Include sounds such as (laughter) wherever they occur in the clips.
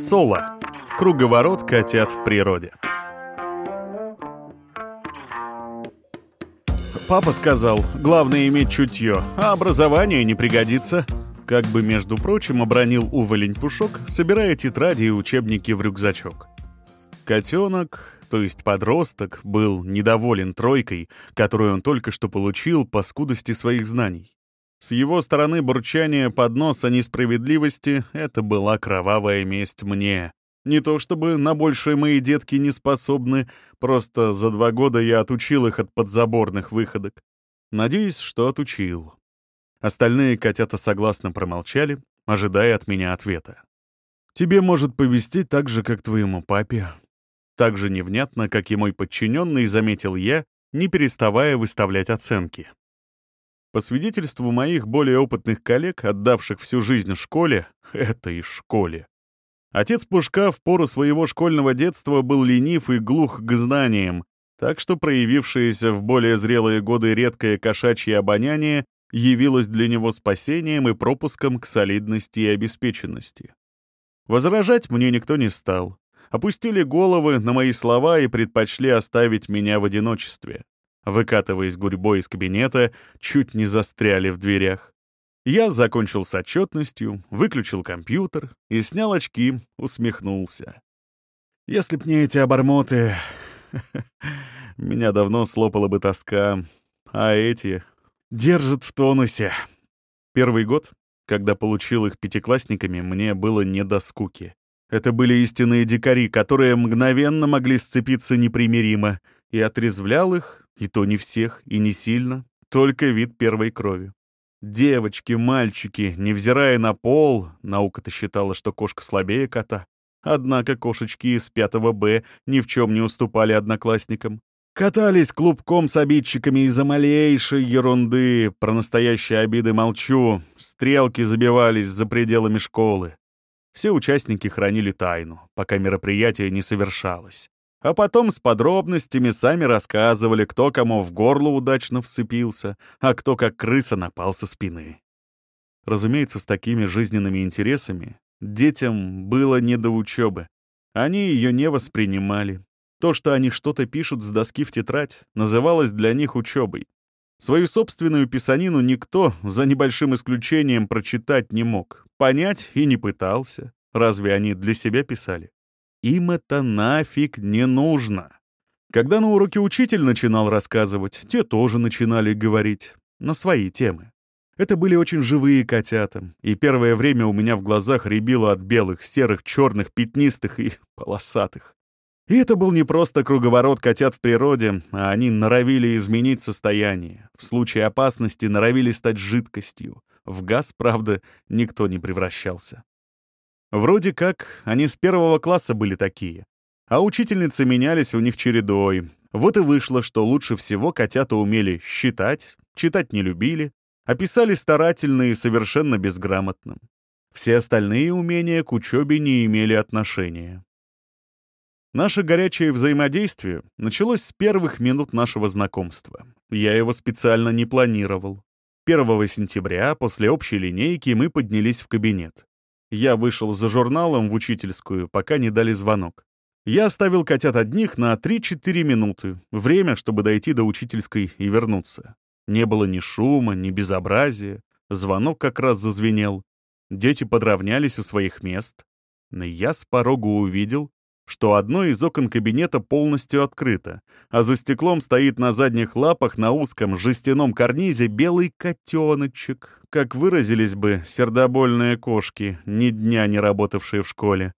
Соло. Круговорот котят в природе. Папа сказал, главное иметь чутье, а образование не пригодится. Как бы, между прочим, обронил уволень Пушок, собирая тетради и учебники в рюкзачок. Котенок, то есть подросток, был недоволен тройкой, которую он только что получил по скудости своих знаний. С его стороны бурчание под нос о несправедливости — это была кровавая месть мне. Не то чтобы на большее мои детки не способны, просто за два года я отучил их от подзаборных выходок. Надеюсь, что отучил. Остальные котята согласно промолчали, ожидая от меня ответа. «Тебе может повести так же, как твоему папе». Так же невнятно, как и мой подчиненный, заметил я, не переставая выставлять оценки. По свидетельству моих более опытных коллег, отдавших всю жизнь школе, (laughs) это и школе. Отец Пушка в пору своего школьного детства был ленив и глух к знаниям, так что проявившееся в более зрелые годы редкое кошачье обоняние явилось для него спасением и пропуском к солидности и обеспеченности. Возражать мне никто не стал. Опустили головы на мои слова и предпочли оставить меня в одиночестве выкатываясь гурьбой из кабинета, чуть не застряли в дверях. Я закончил с отчетностью, выключил компьютер и снял очки, усмехнулся. Если б не эти обормоты, (laughs) меня давно слопала бы тоска, а эти держат в тонусе. Первый год, когда получил их пятиклассниками, мне было не до скуки. Это были истинные дикари, которые мгновенно могли сцепиться непримиримо, и отрезвлял их и то не всех, и не сильно, только вид первой крови. Девочки, мальчики, невзирая на пол, наука-то считала, что кошка слабее кота. Однако кошечки из 5 Б ни в чем не уступали одноклассникам. Катались клубком с обидчиками из-за малейшей ерунды, про настоящие обиды молчу, стрелки забивались за пределами школы. Все участники хранили тайну, пока мероприятие не совершалось. А потом с подробностями сами рассказывали, кто кому в горло удачно вцепился, а кто как крыса напал со спины. Разумеется, с такими жизненными интересами детям было не до учебы. Они ее не воспринимали. То, что они что-то пишут с доски в тетрадь, называлось для них учебой. Свою собственную писанину никто, за небольшим исключением, прочитать не мог, понять и не пытался. Разве они для себя писали? Им это нафиг не нужно. Когда на уроке учитель начинал рассказывать, те тоже начинали говорить на свои темы. Это были очень живые котята, и первое время у меня в глазах рябило от белых, серых, черных, пятнистых и (laughs) полосатых. И это был не просто круговорот котят в природе, а они норовили изменить состояние. В случае опасности норовили стать жидкостью. В газ, правда, никто не превращался. Вроде как, они с первого класса были такие. А учительницы менялись у них чередой. Вот и вышло, что лучше всего котята умели считать, читать не любили, а писали старательно и совершенно безграмотно. Все остальные умения к учебе не имели отношения. Наше горячее взаимодействие началось с первых минут нашего знакомства. Я его специально не планировал. 1 сентября после общей линейки мы поднялись в кабинет. Я вышел за журналом в учительскую, пока не дали звонок. Я оставил котят одних на 3-4 минуты, время, чтобы дойти до учительской и вернуться. Не было ни шума, ни безобразия. Звонок как раз зазвенел. Дети подравнялись у своих мест. Но я с порога увидел, что одно из окон кабинета полностью открыто, а за стеклом стоит на задних лапах на узком жестяном карнизе белый котеночек, как выразились бы сердобольные кошки, ни дня не работавшие в школе.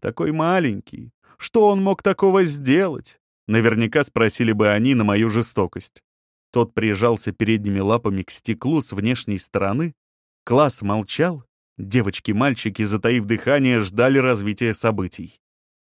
Такой маленький. Что он мог такого сделать? Наверняка спросили бы они на мою жестокость. Тот прижался передними лапами к стеклу с внешней стороны. Класс молчал. Девочки-мальчики, затаив дыхание, ждали развития событий.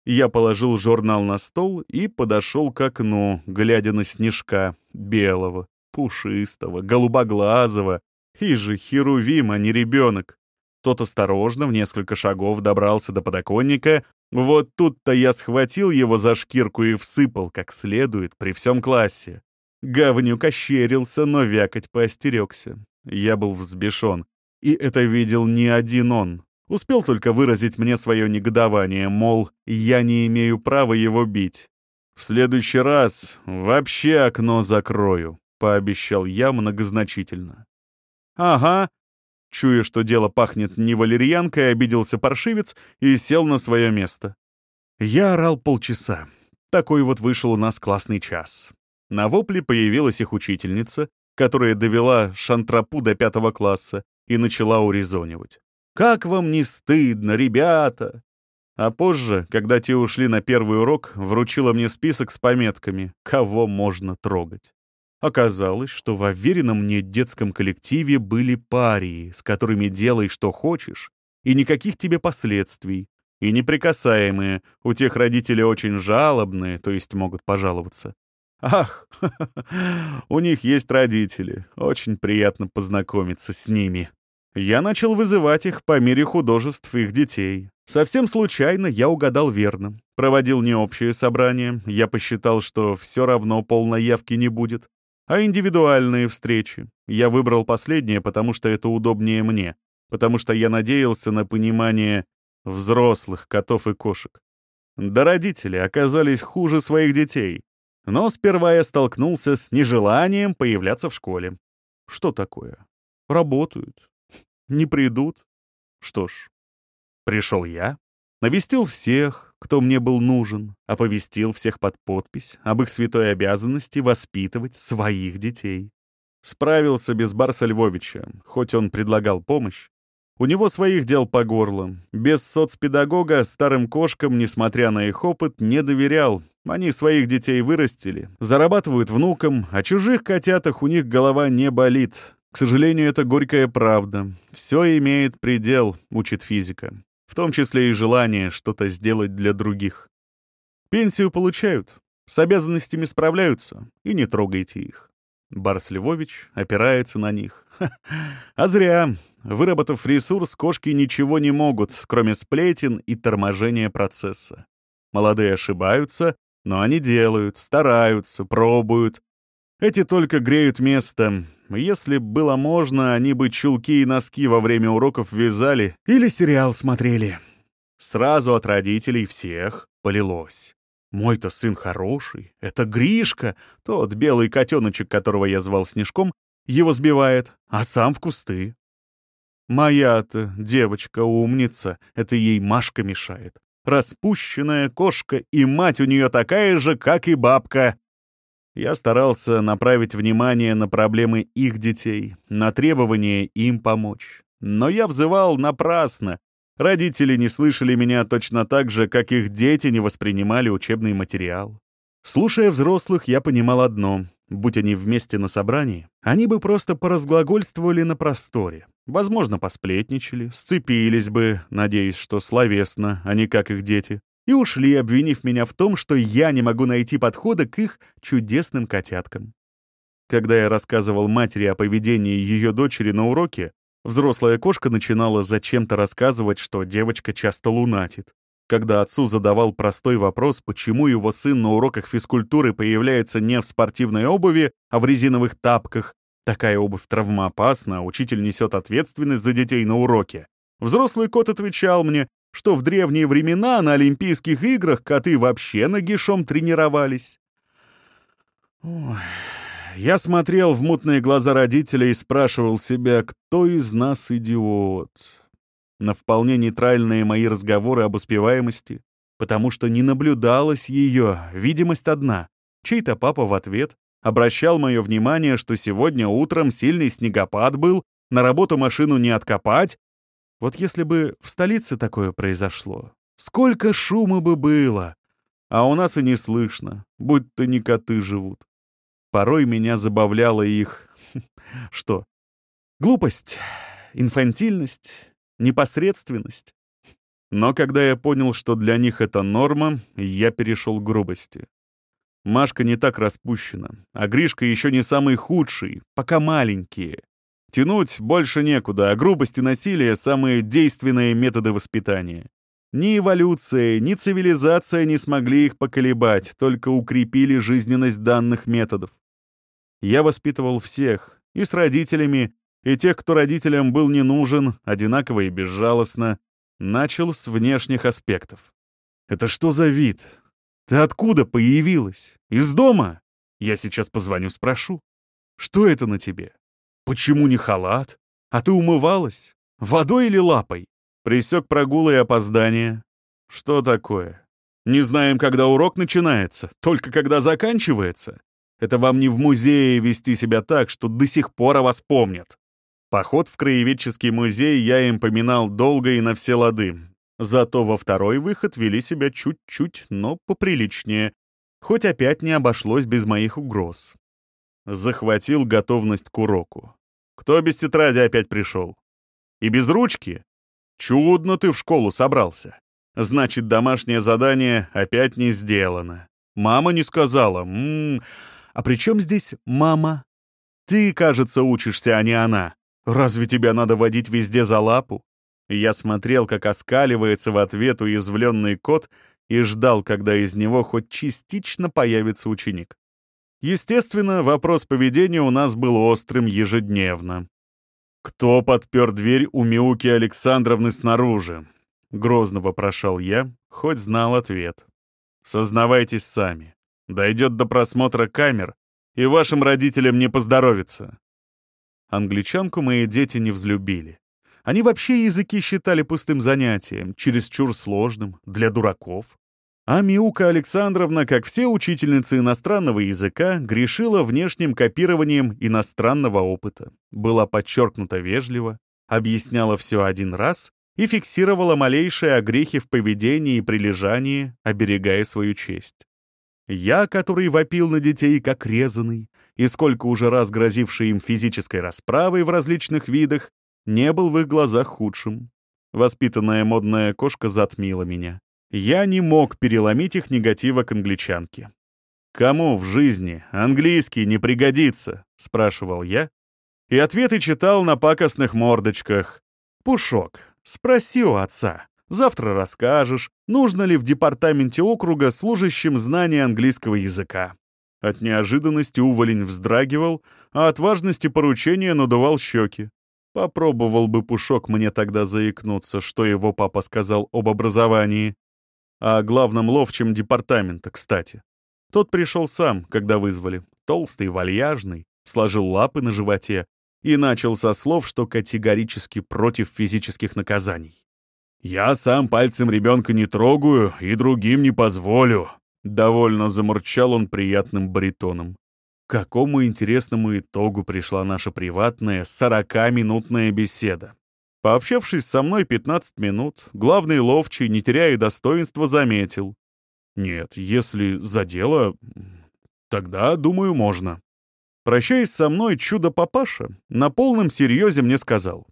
Я положил журнал на стол и подошел к окну, глядя на снежка, белого, пушистого, голубоглазого. И же Херувим, а не ребенок. Тот осторожно в несколько шагов добрался до подоконника. Вот тут-то я схватил его за шкирку и всыпал как следует при всем классе. Говнюк ощерился, но вякать поостерегся. Я был взбешен. И это видел не один он. Успел только выразить мне свое негодование, мол, я не имею права его бить. «В следующий раз вообще окно закрою», — пообещал я многозначительно. «Ага». Чуя, что дело пахнет не валерьянкой, обиделся паршивец и сел на свое место. Я орал полчаса. Такой вот вышел у нас классный час. На вопле появилась их учительница, которая довела шантрапу до пятого класса и начала урезонивать. «Как вам не стыдно, ребята?» А позже, когда те ушли на первый урок, вручила мне список с пометками, кого можно трогать. Оказалось, что в уверенном мне детском коллективе были парии, с которыми делай, что хочешь, и никаких тебе последствий, и неприкасаемые, у тех родители очень жалобные, то есть могут пожаловаться. Ах, (laughs) у них есть родители, очень приятно познакомиться с ними. Я начал вызывать их по мере художеств их детей. Совсем случайно я угадал верно. Проводил не общее собрание, я посчитал, что все равно полной явки не будет, а индивидуальные встречи. Я выбрал последнее, потому что это удобнее мне, потому что я надеялся на понимание взрослых котов и кошек. Да родители оказались хуже своих детей. Но сперва я столкнулся с нежеланием появляться в школе. Что такое? Работают. Не придут? Что ж, пришел я, навестил всех, кто мне был нужен, оповестил всех под подпись об их святой обязанности воспитывать своих детей. Справился без Барса Львовича, хоть он предлагал помощь. У него своих дел по горло. Без соцпедагога старым кошкам, несмотря на их опыт, не доверял. Они своих детей вырастили, зарабатывают внукам, а чужих котятах у них голова не болит. К сожалению, это горькая правда. Все имеет предел, учит физика. В том числе и желание что-то сделать для других. Пенсию получают, с обязанностями справляются, и не трогайте их. Барс Львович опирается на них. А зря. Выработав ресурс, кошки ничего не могут, кроме сплетен и торможения процесса. Молодые ошибаются, но они делают, стараются, пробуют. Эти только греют место, если было можно, они бы чулки и носки во время уроков вязали или сериал смотрели. Сразу от родителей всех полилось. Мой-то сын хороший, это Гришка, тот белый котеночек, которого я звал Снежком, его сбивает, а сам в кусты. Моя-то девочка умница, это ей Машка мешает. Распущенная кошка, и мать у нее такая же, как и бабка. Я старался направить внимание на проблемы их детей, на требования им помочь. Но я взывал напрасно. Родители не слышали меня точно так же, как их дети не воспринимали учебный материал. Слушая взрослых, я понимал одно. Будь они вместе на собрании, они бы просто поразглагольствовали на просторе. Возможно, посплетничали, сцепились бы, надеясь, что словесно, а не как их дети и ушли, обвинив меня в том, что я не могу найти подхода к их чудесным котяткам. Когда я рассказывал матери о поведении ее дочери на уроке, взрослая кошка начинала зачем-то рассказывать, что девочка часто лунатит. Когда отцу задавал простой вопрос, почему его сын на уроках физкультуры появляется не в спортивной обуви, а в резиновых тапках, такая обувь травмоопасна, учитель несет ответственность за детей на уроке. Взрослый кот отвечал мне, что в древние времена на Олимпийских играх коты вообще нагишом тренировались. Ой. Я смотрел в мутные глаза родителей и спрашивал себя, кто из нас идиот. На вполне нейтральные мои разговоры об успеваемости, потому что не наблюдалось ее, видимость одна. Чей-то папа в ответ обращал мое внимание, что сегодня утром сильный снегопад был, на работу машину не откопать, вот если бы в столице такое произошло, сколько шума бы было! А у нас и не слышно, будь-то не коты живут. Порой меня забавляла их... (laughs) Что? Глупость, инфантильность, непосредственность. Но когда я понял, что для них это норма, я перешел к грубости. Машка не так распущена, а Гришка еще не самый худший, пока маленькие. Тянуть больше некуда, а грубость и насилие — самые действенные методы воспитания. Ни эволюция, ни цивилизация не смогли их поколебать, только укрепили жизненность данных методов. Я воспитывал всех, и с родителями, и тех, кто родителям был не нужен, одинаково и безжалостно. Начал с внешних аспектов. «Это что за вид? Ты откуда появилась? Из дома? Я сейчас позвоню, спрошу. Что это на тебе? Почему не халат? А ты умывалась? Водой или лапой?» Присек прогулы и опоздание. «Что такое? Не знаем, когда урок начинается, только когда заканчивается. Это вам не в музее вести себя так, что до сих пор о вас помнят. Поход в краеведческий музей я им поминал долго и на все лады. Зато во второй выход вели себя чуть-чуть, но поприличнее, хоть опять не обошлось без моих угроз. Захватил готовность к уроку. Кто без тетради опять пришел? И без ручки? Чудно ты в школу собрался. Значит, домашнее задание опять не сделано. Мама не сказала. М -м -м. А при чем здесь мама? Ты, кажется, учишься, а не она. Разве тебя надо водить везде за лапу? Я смотрел, как оскаливается в ответ уязвленный кот и ждал, когда из него хоть частично появится ученик. Естественно, вопрос поведения у нас был острым ежедневно. «Кто подпер дверь у Миуки Александровны снаружи?» — грозно вопрошал я, хоть знал ответ. «Сознавайтесь сами. Дойдет до просмотра камер, и вашим родителям не поздоровится. Англичанку мои дети не взлюбили. Они вообще языки считали пустым занятием, чересчур сложным, для дураков. А Миука Александровна, как все учительницы иностранного языка, грешила внешним копированием иностранного опыта, была подчеркнуто вежлива, объясняла все один раз и фиксировала малейшие огрехи в поведении и прилежании, оберегая свою честь. Я, который вопил на детей как резанный, и сколько уже раз грозивший им физической расправой в различных видах, не был в их глазах худшим. Воспитанная модная кошка затмила меня. Я не мог переломить их негатива к англичанке. «Кому в жизни английский не пригодится?» — спрашивал я. И ответы читал на пакостных мордочках. «Пушок, спроси у отца. Завтра расскажешь, нужно ли в департаменте округа служащим знание английского языка. От неожиданности уволень вздрагивал, а от важности поручения надувал щеки. Попробовал бы Пушок мне тогда заикнуться, что его папа сказал об образовании. О главном ловчем департамента, кстати. Тот пришел сам, когда вызвали. Толстый, вальяжный, сложил лапы на животе и начал со слов, что категорически против физических наказаний. «Я сам пальцем ребенка не трогаю и другим не позволю», — довольно замурчал он приятным баритоном. К какому интересному итогу пришла наша приватная 40-минутная беседа. Пообщавшись со мной 15 минут, главный ловчий, не теряя достоинства, заметил. «Нет, если за дело, тогда, думаю, можно». Прощаясь со мной, чудо-папаша на полном серьезе мне сказал.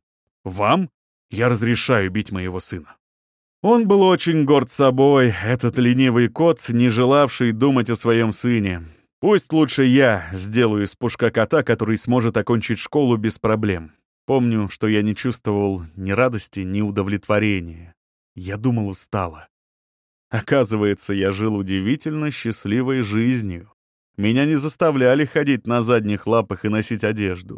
«Вам я разрешаю бить моего сына». Он был очень горд собой, этот ленивый кот, не желавший думать о своем сыне. Пусть лучше я сделаю из пушка кота, который сможет окончить школу без проблем. Помню, что я не чувствовал ни радости, ни удовлетворения. Я думал, устало. Оказывается, я жил удивительно счастливой жизнью. Меня не заставляли ходить на задних лапах и носить одежду.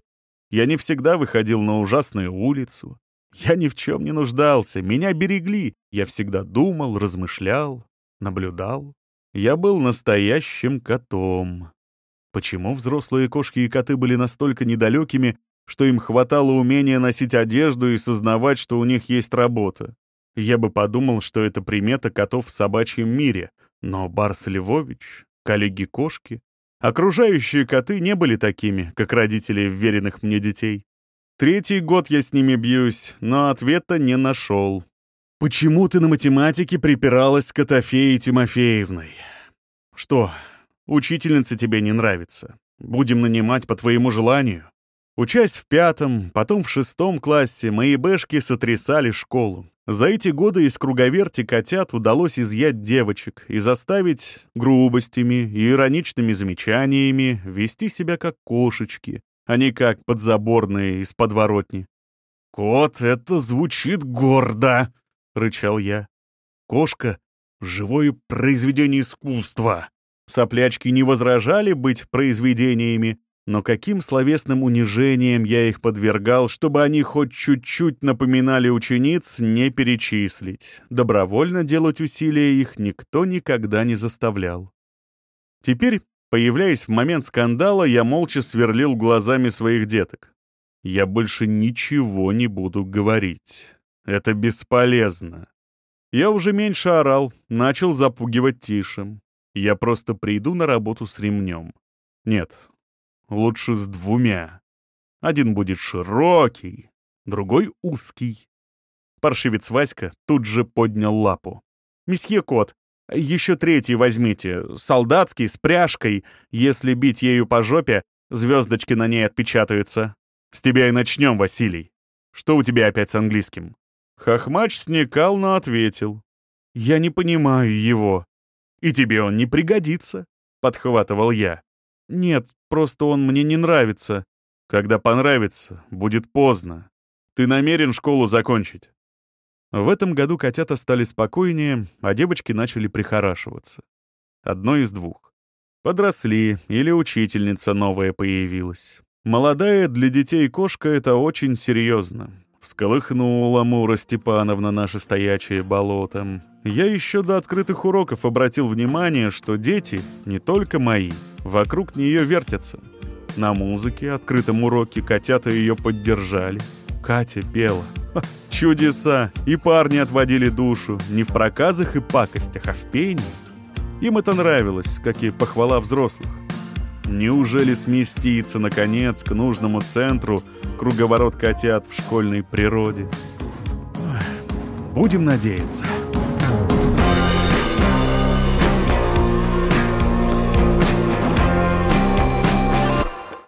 Я не всегда выходил на ужасную улицу. Я ни в чем не нуждался, меня берегли. Я всегда думал, размышлял, наблюдал. Я был настоящим котом. Почему взрослые кошки и коты были настолько недалекими, что им хватало умения носить одежду и сознавать, что у них есть работа? Я бы подумал, что это примета котов в собачьем мире, но Барс Львович, коллеги-кошки, окружающие коты не были такими, как родители вверенных мне детей. Третий год я с ними бьюсь, но ответа не нашел. «Почему ты на математике припиралась с Котофеей Тимофеевной?» «Что, учительница тебе не нравится? Будем нанимать по твоему желанию?» Учась в пятом, потом в шестом классе, мои бэшки сотрясали школу. За эти годы из круговерти котят удалось изъять девочек и заставить грубостями и ироничными замечаниями вести себя как кошечки, а не как подзаборные из подворотни. «Кот, это звучит гордо!» — рычал я. «Кошка — живое произведение искусства!» Соплячки не возражали быть произведениями, Но каким словесным унижением я их подвергал, чтобы они хоть чуть-чуть напоминали учениц, не перечислить. Добровольно делать усилия их никто никогда не заставлял. Теперь, появляясь в момент скандала, я молча сверлил глазами своих деток. Я больше ничего не буду говорить. Это бесполезно. Я уже меньше орал, начал запугивать тише. Я просто приду на работу с ремнем. Нет, лучше с двумя. Один будет широкий, другой узкий. Паршивец Васька тут же поднял лапу. «Месье Кот, еще третий возьмите, солдатский, с пряжкой. Если бить ею по жопе, звездочки на ней отпечатаются. С тебя и начнем, Василий. Что у тебя опять с английским?» Хохмач сникал, но ответил. «Я не понимаю его. И тебе он не пригодится», — подхватывал я. «Нет, просто он мне не нравится. Когда понравится, будет поздно. Ты намерен школу закончить?» В этом году котята стали спокойнее, а девочки начали прихорашиваться. Одно из двух. Подросли, или учительница новая появилась. Молодая для детей кошка — это очень серьезно. Всколыхнула Мура Степановна наше стоячее болото. Я еще до открытых уроков обратил внимание, что дети, не только мои, вокруг нее вертятся. На музыке, открытом уроке, котята ее поддержали. Катя пела. Ха, чудеса! И парни отводили душу. Не в проказах и пакостях, а в пении. Им это нравилось, как и похвала взрослых. Неужели сместиться, наконец, к нужному центру круговорот котят в школьной природе? Будем надеяться.